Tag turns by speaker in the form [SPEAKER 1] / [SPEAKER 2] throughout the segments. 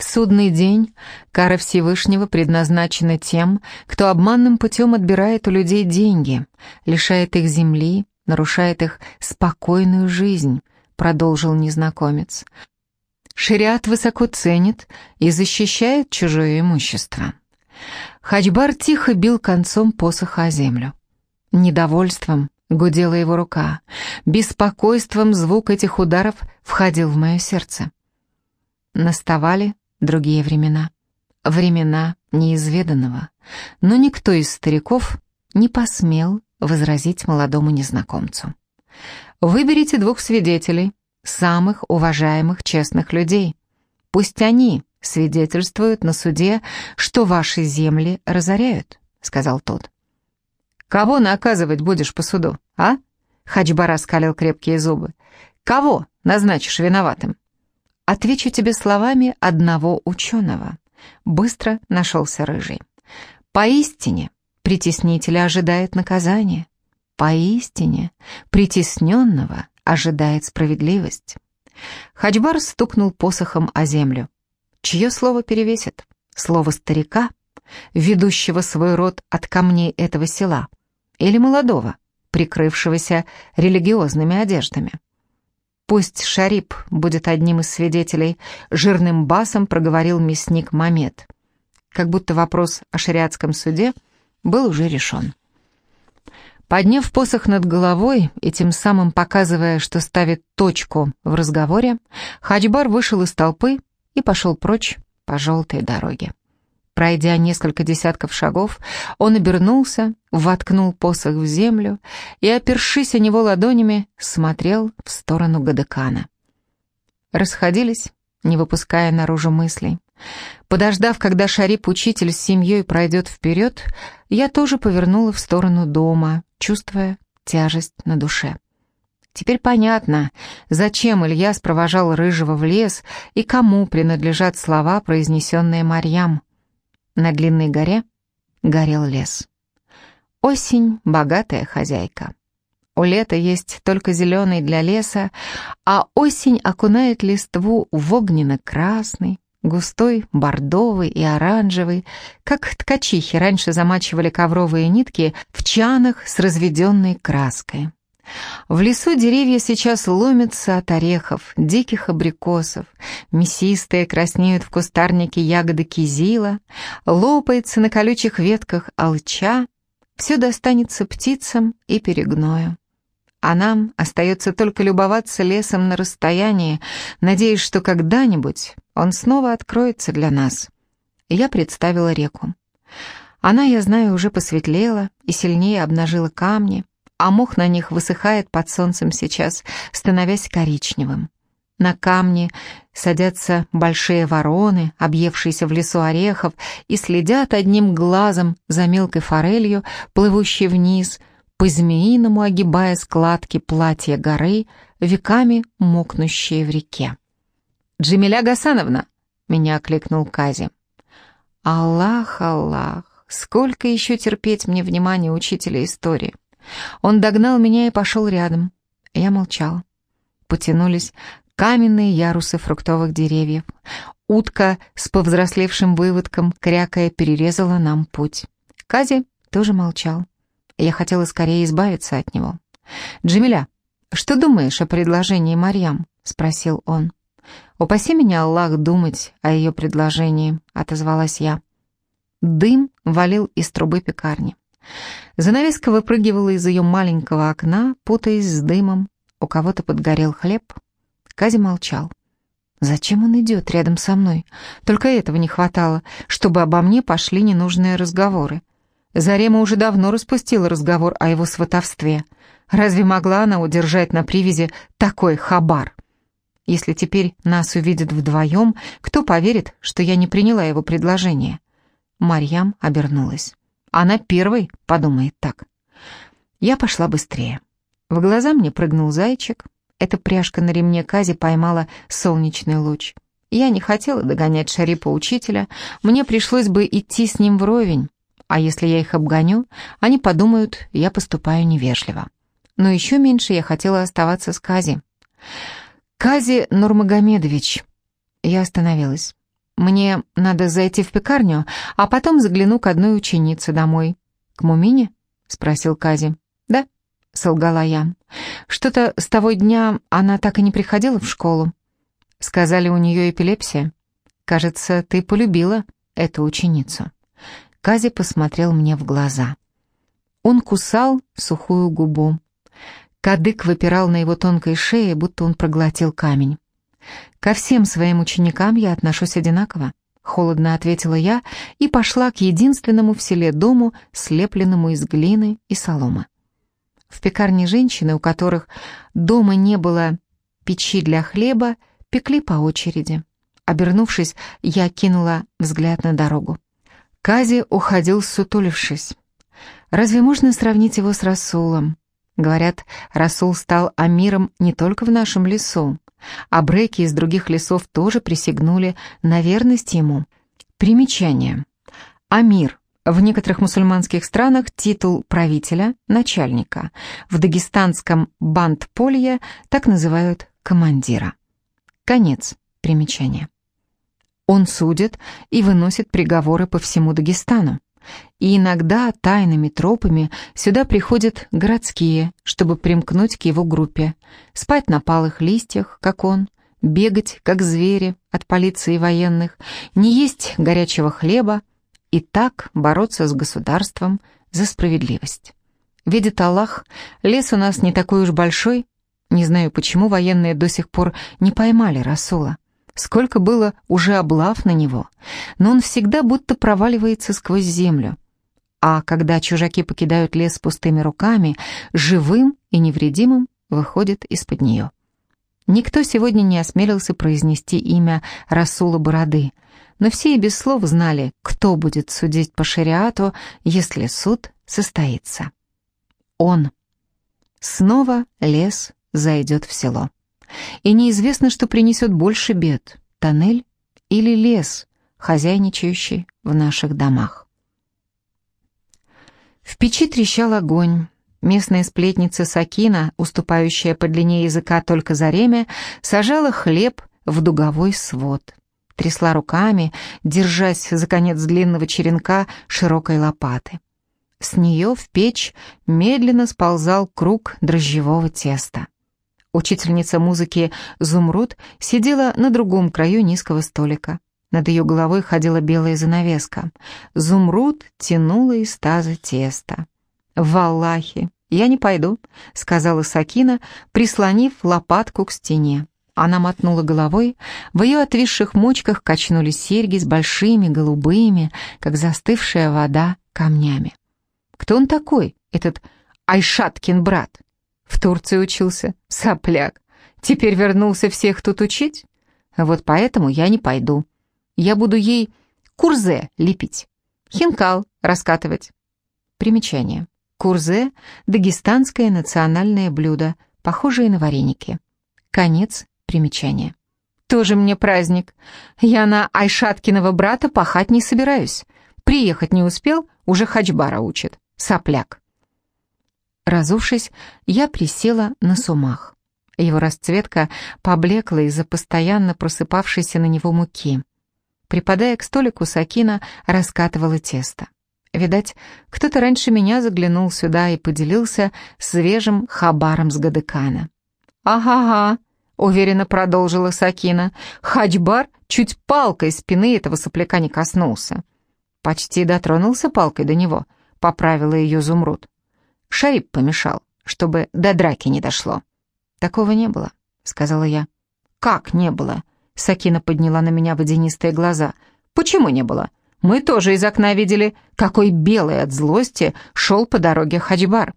[SPEAKER 1] В судный день кара Всевышнего предназначена тем, кто обманным путем отбирает у людей деньги, лишает их земли, нарушает их спокойную жизнь, продолжил незнакомец. Шариат высоко ценит и защищает чужое имущество. Хаджбар тихо бил концом посоха о землю. Недовольством гудела его рука, беспокойством звук этих ударов входил в мое сердце. Наставали другие времена, времена неизведанного, но никто из стариков не посмел возразить молодому незнакомцу. Выберите двух свидетелей, самых уважаемых честных людей. Пусть они свидетельствуют на суде, что ваши земли разоряют», — сказал тот. «Кого наказывать будешь по суду, а?» Хаджбара скалил крепкие зубы. «Кого назначишь виноватым?» «Отвечу тебе словами одного ученого». Быстро нашелся рыжий. «Поистине, притеснителя ожидает наказание. Поистине, притесненного ожидает справедливость». Хаджбар стукнул посохом о землю. Чье слово перевесит? Слово старика, ведущего свой род от камней этого села, или молодого, прикрывшегося религиозными одеждами? Пусть Шарип будет одним из свидетелей, жирным басом проговорил мясник Мамед. Как будто вопрос о шариатском суде был уже решен. Подняв посох над головой и тем самым показывая, что ставит точку в разговоре, Хаджбар вышел из толпы и пошел прочь по желтой дороге. Пройдя несколько десятков шагов, он обернулся, воткнул посох в землю и, опершись о него ладонями, смотрел в сторону Гадекана. Расходились, не выпуская наружу мыслей. Подождав, когда Шарип-учитель с семьей пройдет вперед, я тоже повернула в сторону дома, чувствуя тяжесть на душе. Теперь понятно, зачем Ильяс провожал Рыжего в лес и кому принадлежат слова, произнесенные Марьям. На длинной горе горел лес. Осень — богатая хозяйка. У лета есть только зеленый для леса, а осень окунает листву в огненно-красный, густой, бордовый и оранжевый, как ткачихи раньше замачивали ковровые нитки в чанах с разведенной краской. В лесу деревья сейчас ломятся от орехов, диких абрикосов, мясистые краснеют в кустарнике ягоды кизила, лопается на колючих ветках алча, все достанется птицам и перегною. А нам остается только любоваться лесом на расстоянии, надеясь, что когда-нибудь он снова откроется для нас. Я представила реку. Она, я знаю, уже посветлела и сильнее обнажила камни, а мох на них высыхает под солнцем сейчас, становясь коричневым. На камне садятся большие вороны, объевшиеся в лесу орехов, и следят одним глазом за мелкой форелью, плывущей вниз, по-змеиному огибая складки платья горы, веками мокнущие в реке. «Джемиля Гасановна!» — меня окликнул Кази. «Аллах, Аллах! Сколько еще терпеть мне внимание учителя истории?» Он догнал меня и пошел рядом. Я молчал. Потянулись каменные ярусы фруктовых деревьев. Утка с повзрослевшим выводком, крякая, перерезала нам путь. Кази тоже молчал. Я хотела скорее избавиться от него. «Джамиля, что думаешь о предложении Марьям?» — спросил он. «Упаси меня, Аллах, думать о ее предложении», — отозвалась я. Дым валил из трубы пекарни. Занавеска выпрыгивала из ее маленького окна, путаясь с дымом. У кого-то подгорел хлеб. Кази молчал. Зачем он идет рядом со мной? Только этого не хватало, чтобы обо мне пошли ненужные разговоры. Зарема уже давно распустила разговор о его сватовстве. Разве могла она удержать на привязи такой хабар? Если теперь нас увидят вдвоем, кто поверит, что я не приняла его предложение? Марьям обернулась. Она первой подумает так. Я пошла быстрее. В глаза мне прыгнул зайчик. Эта пряжка на ремне Кази поймала солнечный луч. Я не хотела догонять Шарипа учителя, мне пришлось бы идти с ним вровень. А если я их обгоню, они подумают, я поступаю невежливо. Но еще меньше я хотела оставаться с Кази. «Кази Нурмагомедович». Я остановилась. Мне надо зайти в пекарню, а потом загляну к одной ученице домой. К Мумине? Спросил Кази. Да, солгала я. Что-то с того дня она так и не приходила в школу. Сказали, у нее эпилепсия. Кажется, ты полюбила эту ученицу. Кази посмотрел мне в глаза. Он кусал сухую губу. Кадык выпирал на его тонкой шее, будто он проглотил камень. «Ко всем своим ученикам я отношусь одинаково», — холодно ответила я и пошла к единственному в селе дому, слепленному из глины и соломы. В пекарне женщины, у которых дома не было печи для хлеба, пекли по очереди. Обернувшись, я кинула взгляд на дорогу. Кази уходил сутулившись. Разве можно сравнить его с Расулом? Говорят, Расул стал амиром не только в нашем лесу, а бреки из других лесов тоже присягнули на верность ему. Примечание. Амир. В некоторых мусульманских странах титул правителя, начальника. В дагестанском бандполье так называют командира. Конец примечания. Он судит и выносит приговоры по всему Дагестану. И иногда тайными тропами сюда приходят городские, чтобы примкнуть к его группе, спать на палых листьях, как он, бегать, как звери, от полиции и военных, не есть горячего хлеба и так бороться с государством за справедливость. Видит Аллах, лес у нас не такой уж большой, не знаю, почему военные до сих пор не поймали Расула. Сколько было уже облав на него, но он всегда будто проваливается сквозь землю. А когда чужаки покидают лес пустыми руками, живым и невредимым выходит из-под нее. Никто сегодня не осмелился произнести имя Расула Бороды, но все и без слов знали, кто будет судить по шариату, если суд состоится. Он. Снова лес зайдет в село. И неизвестно, что принесет больше бед — тоннель или лес, хозяйничающий в наших домах. В печи трещал огонь. Местная сплетница Сакина, уступающая по длине языка только за ремя, сажала хлеб в дуговой свод. Трясла руками, держась за конец длинного черенка широкой лопаты. С нее в печь медленно сползал круг дрожжевого теста. Учительница музыки Зумруд сидела на другом краю низкого столика. Над ее головой ходила белая занавеска. Зумруд тянула из таза тесто. «Валлахи, я не пойду», — сказала Сакина, прислонив лопатку к стене. Она мотнула головой, в ее отвисших мочках качнулись серьги с большими голубыми, как застывшая вода, камнями. «Кто он такой, этот Айшаткин брат?» В Турции учился, сопляк. Теперь вернулся всех тут учить? Вот поэтому я не пойду. Я буду ей курзе лепить, хинкал раскатывать. Примечание. Курзе – дагестанское национальное блюдо, похожее на вареники. Конец примечания. Тоже мне праздник. Я на Айшаткиного брата пахать не собираюсь. Приехать не успел, уже хачбара учит. Сопляк. Разувшись, я присела на сумах. Его расцветка поблекла из-за постоянно просыпавшейся на него муки. Припадая к столику, Сакина раскатывала тесто. Видать, кто-то раньше меня заглянул сюда и поделился свежим хабаром с Гадыкана. «Ага-ага», — уверенно продолжила Сакина, «Хаджбар чуть палкой спины этого сопляка не коснулся». Почти дотронулся палкой до него, поправила ее Зумруд. Шарип помешал, чтобы до драки не дошло. Такого не было, сказала я. Как не было? Сакина подняла на меня водянистые глаза. Почему не было? Мы тоже из окна видели, какой белый от злости шел по дороге Хаджбар.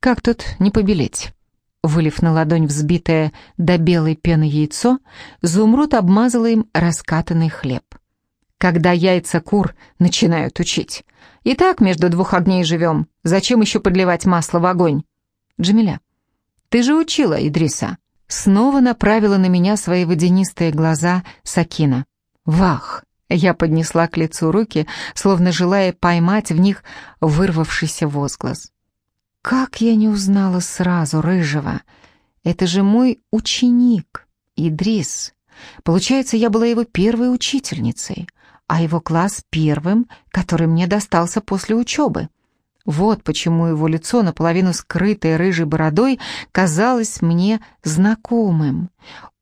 [SPEAKER 1] Как тут не побелеть? Вылив на ладонь взбитое до белой пены яйцо, Зумруд обмазала им раскатанный хлеб. Когда яйца кур начинают учить. И так между двух огней живем. Зачем еще подливать масло в огонь? Джамиля, ты же учила Идриса. Снова направила на меня свои водянистые глаза Сакина. Вах! Я поднесла к лицу руки, словно желая поймать в них вырвавшийся возглас. Как я не узнала сразу Рыжего? Это же мой ученик, Идрис. Получается, я была его первой учительницей, а его класс первым, который мне достался после учебы. Вот почему его лицо, наполовину скрытое рыжей бородой, казалось мне знакомым.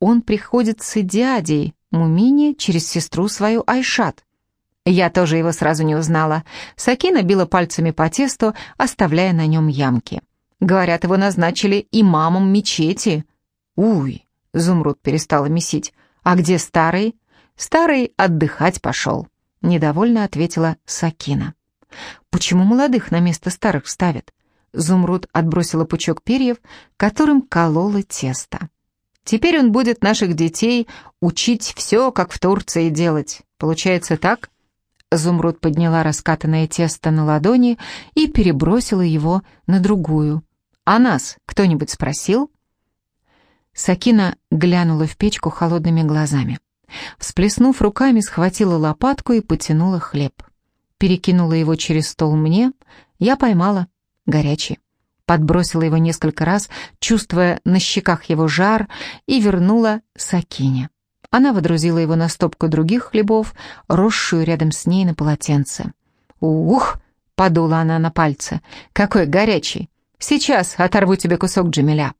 [SPEAKER 1] Он приходит с дядей Мумине через сестру свою Айшат. Я тоже его сразу не узнала. Сакина била пальцами по тесту, оставляя на нем ямки. Говорят, его назначили имамом мечети. Уй, Зумруд перестала месить. А где старый? Старый отдыхать пошел. Недовольно ответила Сакина. Почему молодых на место старых ставят? Зумруд отбросила пучок перьев, которым колола тесто. Теперь он будет наших детей учить все, как в Турции делать. Получается так? Зумруд подняла раскатанное тесто на ладони и перебросила его на другую. «А нас кто-нибудь спросил?» Сакина глянула в печку холодными глазами. Всплеснув руками, схватила лопатку и потянула хлеб. Перекинула его через стол мне, я поймала, горячий. Подбросила его несколько раз, чувствуя на щеках его жар, и вернула Сакине. Она водрузила его на стопку других хлебов, росшую рядом с ней на полотенце. «Ух!» — подула она на пальцы. «Какой горячий! Сейчас оторву тебе кусок джемеля!»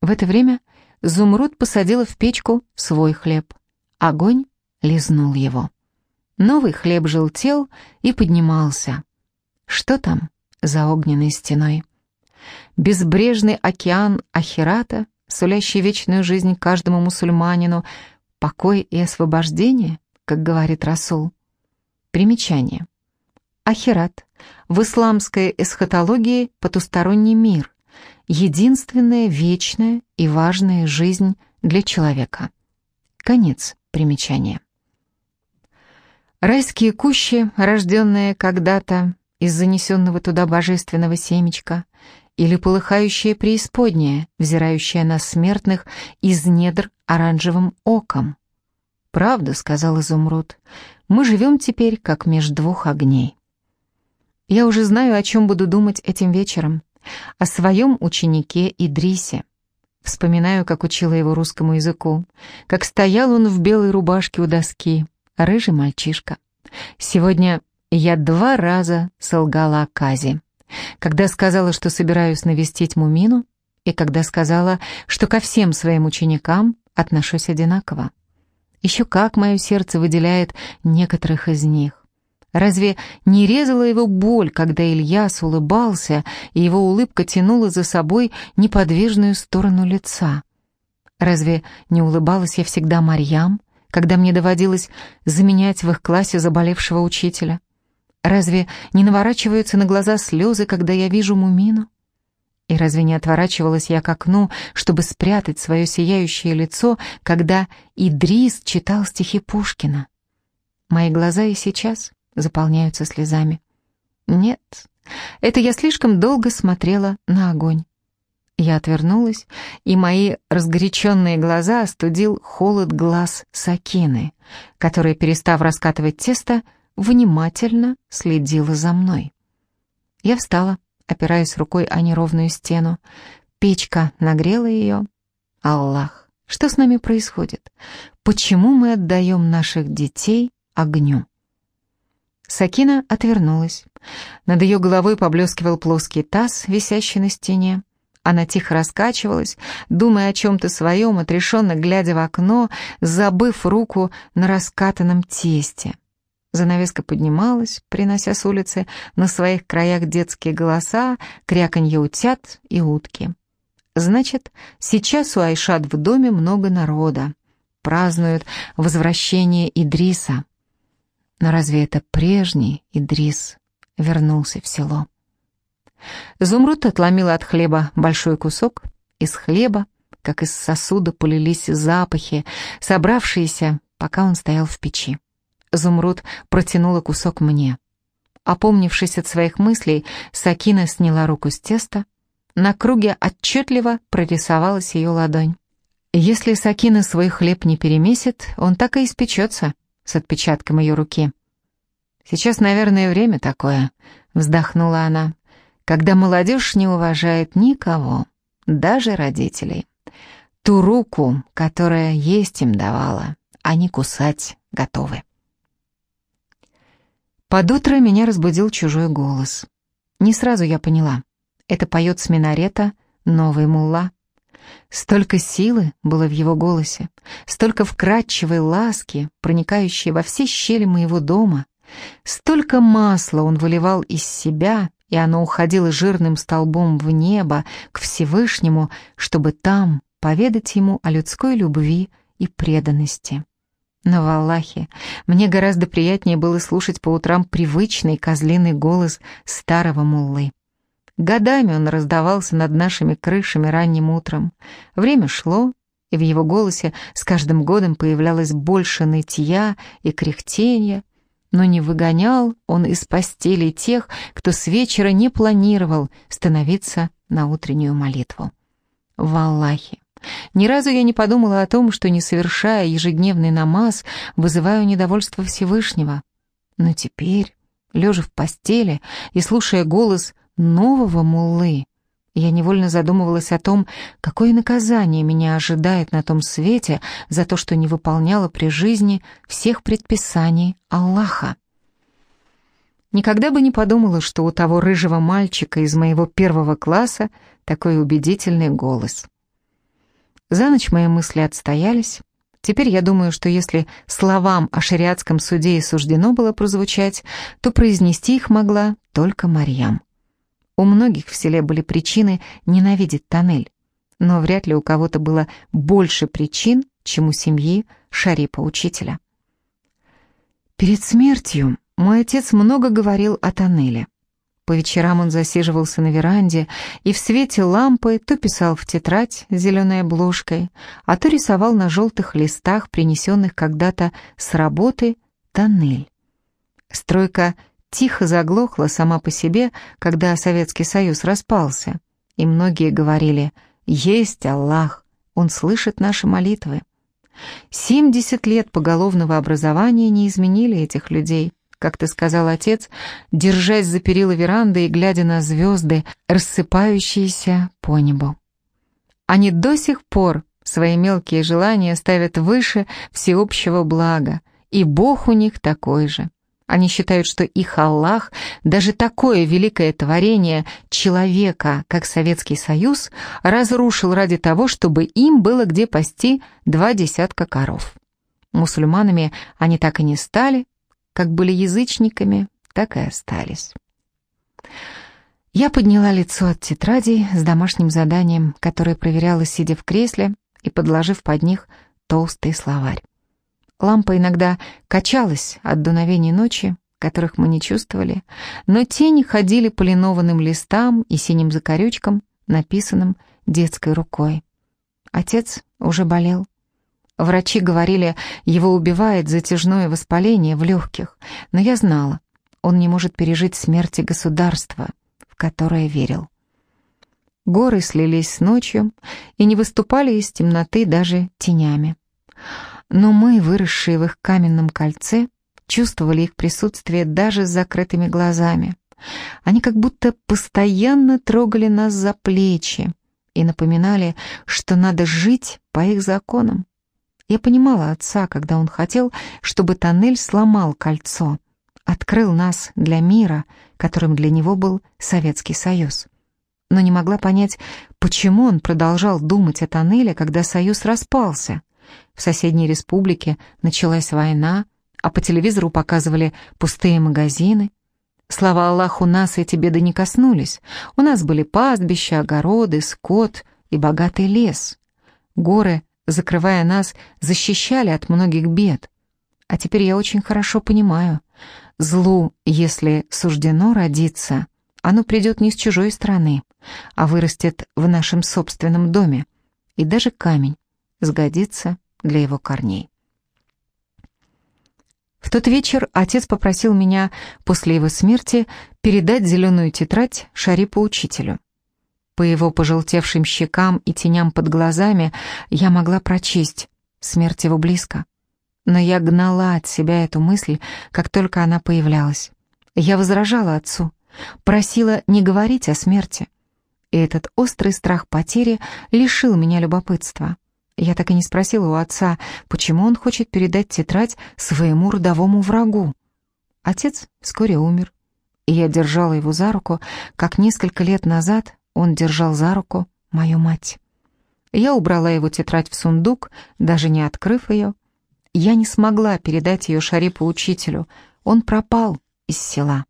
[SPEAKER 1] В это время Зумруд посадила в печку свой хлеб. Огонь лизнул его. Новый хлеб желтел и поднимался. Что там за огненной стеной? Безбрежный океан Ахирата, сулящий вечную жизнь каждому мусульманину, покой и освобождение, как говорит Расул. Примечание. Ахират. В исламской эсхатологии потусторонний мир, единственная вечная и важная жизнь для человека. Конец примечания. Райские кущи, рожденные когда-то из занесенного туда божественного семечка, или полыхающая преисподняя, взирающая на смертных из недр оранжевым оком. «Правда», — сказал Изумруд, — «мы живем теперь как меж двух огней». Я уже знаю, о чем буду думать этим вечером, о своем ученике Идрисе. Вспоминаю, как учила его русскому языку, как стоял он в белой рубашке у доски, рыжий мальчишка. Сегодня я два раза солгала о Казе. Когда сказала, что собираюсь навестить Мумину, и когда сказала, что ко всем своим ученикам отношусь одинаково. Еще как мое сердце выделяет некоторых из них. Разве не резала его боль, когда Ильяс улыбался, и его улыбка тянула за собой неподвижную сторону лица? Разве не улыбалась я всегда Марьям, когда мне доводилось заменять в их классе заболевшего учителя? Разве не наворачиваются на глаза слезы, когда я вижу Мумину? И разве не отворачивалась я к окну, чтобы спрятать свое сияющее лицо, когда Идрис читал стихи Пушкина? Мои глаза и сейчас заполняются слезами. Нет, это я слишком долго смотрела на огонь. Я отвернулась, и мои разгоряченные глаза остудил холод глаз Сакины, которая, перестав раскатывать тесто, внимательно следила за мной. Я встала, опираясь рукой о неровную стену. Печка нагрела ее. Аллах, что с нами происходит? Почему мы отдаем наших детей огню? Сакина отвернулась. Над ее головой поблескивал плоский таз, висящий на стене. Она тихо раскачивалась, думая о чем-то своем, отрешенно глядя в окно, забыв руку на раскатанном тесте. Занавеска поднималась, принося с улицы на своих краях детские голоса, кряканье утят и утки. Значит, сейчас у Айшат в доме много народа. Празднуют возвращение Идриса. Но разве это прежний Идрис вернулся в село? Зумруд отломила от хлеба большой кусок. Из хлеба, как из сосуда, полились запахи, собравшиеся, пока он стоял в печи. Зумруд протянула кусок мне. Опомнившись от своих мыслей, Сакина сняла руку с теста. На круге отчетливо прорисовалась ее ладонь. Если Сакина свой хлеб не перемесит, он так и испечется с отпечатком ее руки. «Сейчас, наверное, время такое», — вздохнула она, «когда молодежь не уважает никого, даже родителей. ту руку, которая есть им давала, они кусать готовы. Под утро меня разбудил чужой голос. Не сразу я поняла. Это поет с минарета новый мулла. Столько силы было в его голосе, столько вкрадчивой ласки, проникающей во все щели моего дома, столько масла он выливал из себя, и оно уходило жирным столбом в небо, к Всевышнему, чтобы там поведать ему о людской любви и преданности. Но в Аллахе мне гораздо приятнее было слушать по утрам привычный козлиный голос старого муллы. Годами он раздавался над нашими крышами ранним утром. Время шло, и в его голосе с каждым годом появлялось больше нытья и кряхтения, но не выгонял он из постели тех, кто с вечера не планировал становиться на утреннюю молитву. В Аллахе! Ни разу я не подумала о том, что, не совершая ежедневный намаз, вызываю недовольство Всевышнего. Но теперь, лежа в постели и слушая голос нового муллы, я невольно задумывалась о том, какое наказание меня ожидает на том свете за то, что не выполняла при жизни всех предписаний Аллаха. Никогда бы не подумала, что у того рыжего мальчика из моего первого класса такой убедительный голос. За ночь мои мысли отстоялись. Теперь я думаю, что если словам о шариатском суде и суждено было прозвучать, то произнести их могла только Марьям. У многих в селе были причины ненавидеть тоннель, но вряд ли у кого-то было больше причин, чем у семьи Шарипа-учителя. Перед смертью мой отец много говорил о тоннеле. По вечерам он засиживался на веранде и в свете лампы то писал в тетрадь зеленой обложкой, а то рисовал на желтых листах, принесенных когда-то с работы, тоннель. Стройка тихо заглохла сама по себе, когда Советский Союз распался, и многие говорили «Есть Аллах, Он слышит наши молитвы». Семьдесят лет поголовного образования не изменили этих людей – как ты сказал, отец, держась за перила веранды и глядя на звезды, рассыпающиеся по небу. Они до сих пор свои мелкие желания ставят выше всеобщего блага, и Бог у них такой же. Они считают, что их Аллах, даже такое великое творение человека, как Советский Союз, разрушил ради того, чтобы им было где пасти два десятка коров. Мусульманами они так и не стали, как были язычниками, так и остались. Я подняла лицо от тетрадей с домашним заданием, которое проверяла, сидя в кресле и подложив под них толстый словарь. Лампа иногда качалась от дуновений ночи, которых мы не чувствовали, но тени ходили по линованным листам и синим закорючкам, написанным детской рукой. Отец уже болел. Врачи говорили, его убивает затяжное воспаление в легких, но я знала, он не может пережить смерти государства, в которое верил. Горы слились с ночью и не выступали из темноты даже тенями. Но мы, выросшие в их каменном кольце, чувствовали их присутствие даже с закрытыми глазами. Они как будто постоянно трогали нас за плечи и напоминали, что надо жить по их законам. Я понимала отца, когда он хотел, чтобы тоннель сломал кольцо, открыл нас для мира, которым для него был Советский Союз. Но не могла понять, почему он продолжал думать о тоннеле, когда Союз распался. В соседней республике началась война, а по телевизору показывали пустые магазины. Слава Аллаху, нас эти беды не коснулись. У нас были пастбища, огороды, скот и богатый лес. Горы закрывая нас, защищали от многих бед. А теперь я очень хорошо понимаю, злу, если суждено родиться, оно придет не с чужой страны, а вырастет в нашем собственном доме, и даже камень сгодится для его корней. В тот вечер отец попросил меня после его смерти передать зеленую тетрадь Шарипу учителю. По его пожелтевшим щекам и теням под глазами я могла прочесть «Смерть его близко». Но я гнала от себя эту мысль, как только она появлялась. Я возражала отцу, просила не говорить о смерти. И этот острый страх потери лишил меня любопытства. Я так и не спросила у отца, почему он хочет передать тетрадь своему родовому врагу. Отец вскоре умер, и я держала его за руку, как несколько лет назад он держал за руку мою мать. Я убрала его тетрадь в сундук, даже не открыв ее. Я не смогла передать ее Шарипу учителю, он пропал из села.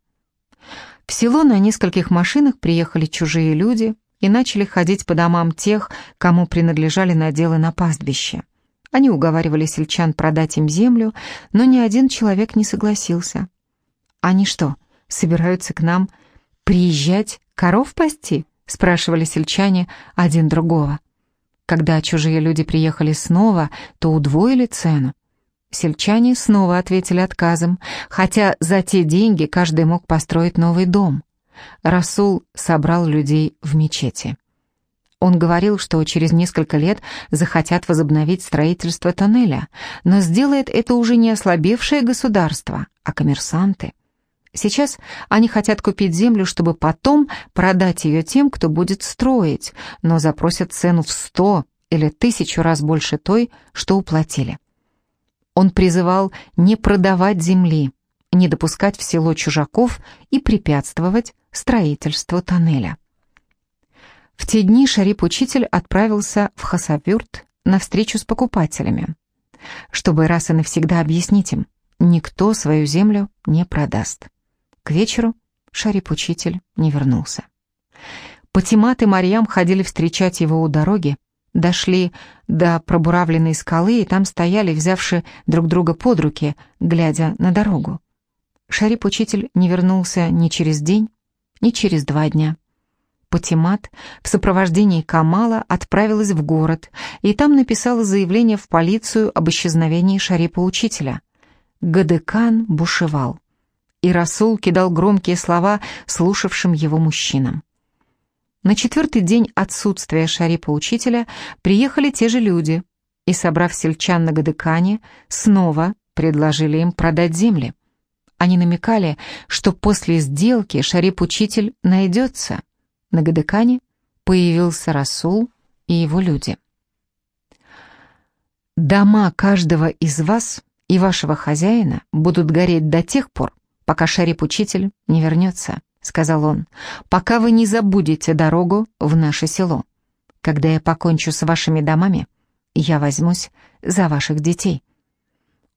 [SPEAKER 1] В село на нескольких машинах приехали чужие люди и начали ходить по домам тех, кому принадлежали наделы на пастбище. Они уговаривали сельчан продать им землю, но ни один человек не согласился. «Они что, собираются к нам приезжать коров пасти?» — спрашивали сельчане один другого. Когда чужие люди приехали снова, то удвоили цену. Сельчане снова ответили отказом, хотя за те деньги каждый мог построить новый дом. Расул собрал людей в мечети. Он говорил, что через несколько лет захотят возобновить строительство тоннеля, но сделает это уже не ослабевшее государство, а коммерсанты. Сейчас они хотят купить землю, чтобы потом продать ее тем, кто будет строить, но запросят цену в сто или тысячу раз больше той, что уплатили. Он призывал не продавать земли, не допускать в село чужаков и препятствовать строительству тоннеля. В те дни Шарип-учитель отправился в Хасавюрт на встречу с покупателями, чтобы раз и навсегда объяснить им, никто свою землю не продаст. К вечеру Шарип-учитель не вернулся. Патимат и Марьям ходили встречать его у дороги, Дошли до пробуравленной скалы и там стояли, взявши друг друга под руки, глядя на дорогу. Шарип-учитель не вернулся ни через день, ни через два дня. Патимат в сопровождении Камала отправилась в город и там написала заявление в полицию об исчезновении Шарипа-учителя. Гадекан бушевал, и Расул кидал громкие слова слушавшим его мужчинам. На четвертый день отсутствия Шарипа-учителя приехали те же люди и, собрав сельчан на Гадыкане, снова предложили им продать земли. Они намекали, что после сделки Шарип-учитель найдется. На Гадыкане появился Расул и его люди. «Дома каждого из вас и вашего хозяина будут гореть до тех пор, пока Шарип-учитель не вернется», сказал он, «пока вы не забудете дорогу в наше село. Когда я покончу с вашими домами, я возьмусь за ваших детей».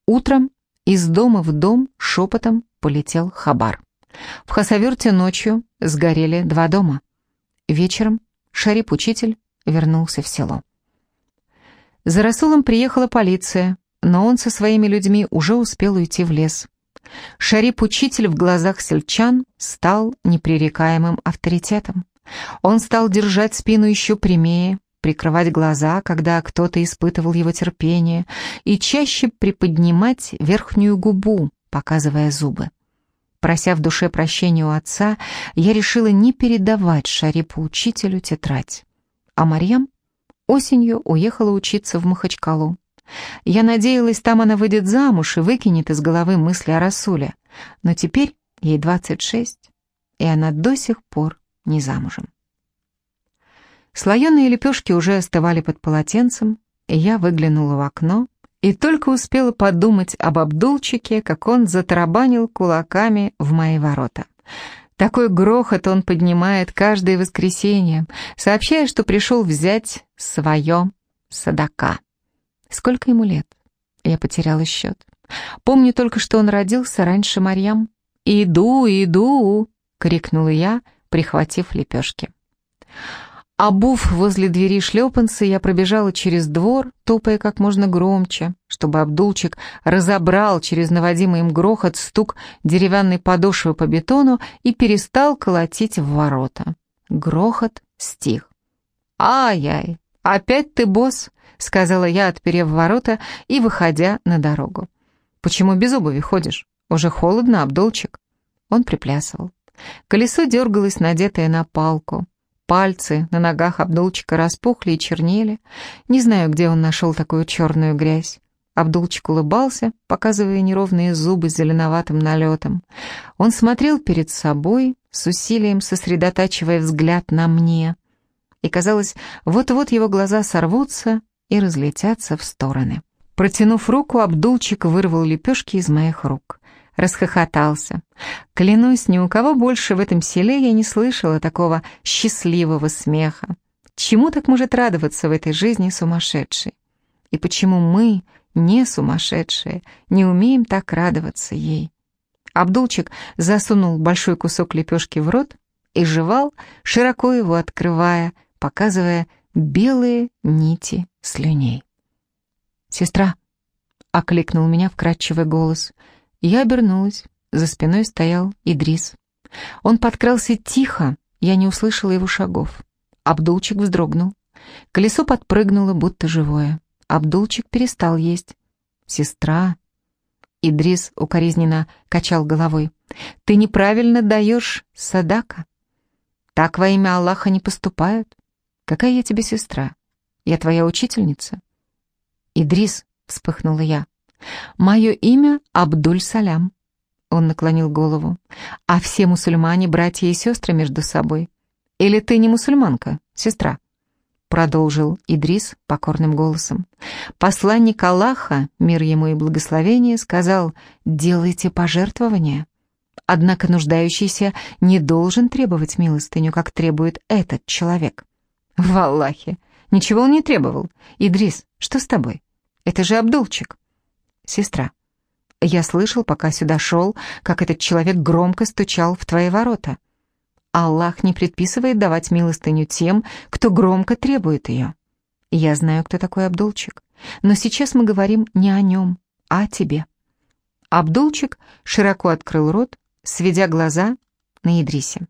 [SPEAKER 1] Утром из дома в дом шепотом полетел хабар. В Хасаверте ночью сгорели два дома. Вечером Шарип-учитель вернулся в село. За Расулом приехала полиция, но он со своими людьми уже успел уйти в лес. Шарип-учитель в глазах сельчан стал непререкаемым авторитетом. Он стал держать спину еще прямее, прикрывать глаза, когда кто-то испытывал его терпение, и чаще приподнимать верхнюю губу, показывая зубы. Прося в душе прощения у отца, я решила не передавать Шарипу-учителю тетрадь. А Марьям осенью уехала учиться в Махачкалу. Я надеялась, там она выйдет замуж и выкинет из головы мысли о Расуле. Но теперь ей 26, и она до сих пор не замужем. Слоеные лепешки уже остывали под полотенцем, и я выглянула в окно и только успела подумать об Абдулчике, как он затарабанил кулаками в мои ворота. Такой грохот он поднимает каждое воскресенье, сообщая, что пришел взять свое садака. Сколько ему лет? Я потеряла счет. Помню только, что он родился раньше Марьям. «Иду, иду!» — крикнула я, прихватив лепешки. Обув возле двери шлепанцы, я пробежала через двор, топая как можно громче, чтобы Абдулчик разобрал через наводимый им грохот стук деревянной подошвы по бетону и перестал колотить в ворота. Грохот стих. «Ай-яй, опять ты, босс?» сказала я, отперев ворота и выходя на дорогу. «Почему без обуви ходишь? Уже холодно, Абдулчик?» Он приплясывал. Колесо дергалось, надетое на палку. Пальцы на ногах Абдулчика распухли и чернели. Не знаю, где он нашел такую черную грязь. Абдулчик улыбался, показывая неровные зубы с зеленоватым налетом. Он смотрел перед собой, с усилием сосредотачивая взгляд на мне. И казалось, вот-вот его глаза сорвутся, и разлетятся в стороны. Протянув руку, Абдулчик вырвал лепешки из моих рук. Расхохотался. Клянусь, ни у кого больше в этом селе я не слышала такого счастливого смеха. Чему так может радоваться в этой жизни сумасшедший? И почему мы, не сумасшедшие, не умеем так радоваться ей? Абдулчик засунул большой кусок лепешки в рот и жевал, широко его открывая, показывая белые нити слюней. «Сестра!» — окликнул меня вкрадчивый голос. Я обернулась. За спиной стоял Идрис. Он подкрался тихо, я не услышала его шагов. Абдулчик вздрогнул. Колесо подпрыгнуло, будто живое. Абдулчик перестал есть. «Сестра!» Идрис укоризненно качал головой. «Ты неправильно даешь садака. Так во имя Аллаха не поступают. Какая я тебе сестра? Я твоя учительница?» «Идрис», — вспыхнула я. «Мое имя Абдуль-Салям». Он наклонил голову. «А все мусульмане — братья и сестры между собой. Или ты не мусульманка, сестра?» Продолжил Идрис покорным голосом. «Посланник Аллаха, мир ему и благословение, сказал, делайте пожертвования. Однако нуждающийся не должен требовать милостыню, как требует этот человек». «В Аллахе! Ничего он не требовал. Идрис, что с тобой? Это же Абдулчик». «Сестра, я слышал, пока сюда шел, как этот человек громко стучал в твои ворота. Аллах не предписывает давать милостыню тем, кто громко требует ее. Я знаю, кто такой Абдулчик, но сейчас мы говорим не о нем, а о тебе». Абдулчик широко открыл рот, сведя глаза на Идрисе.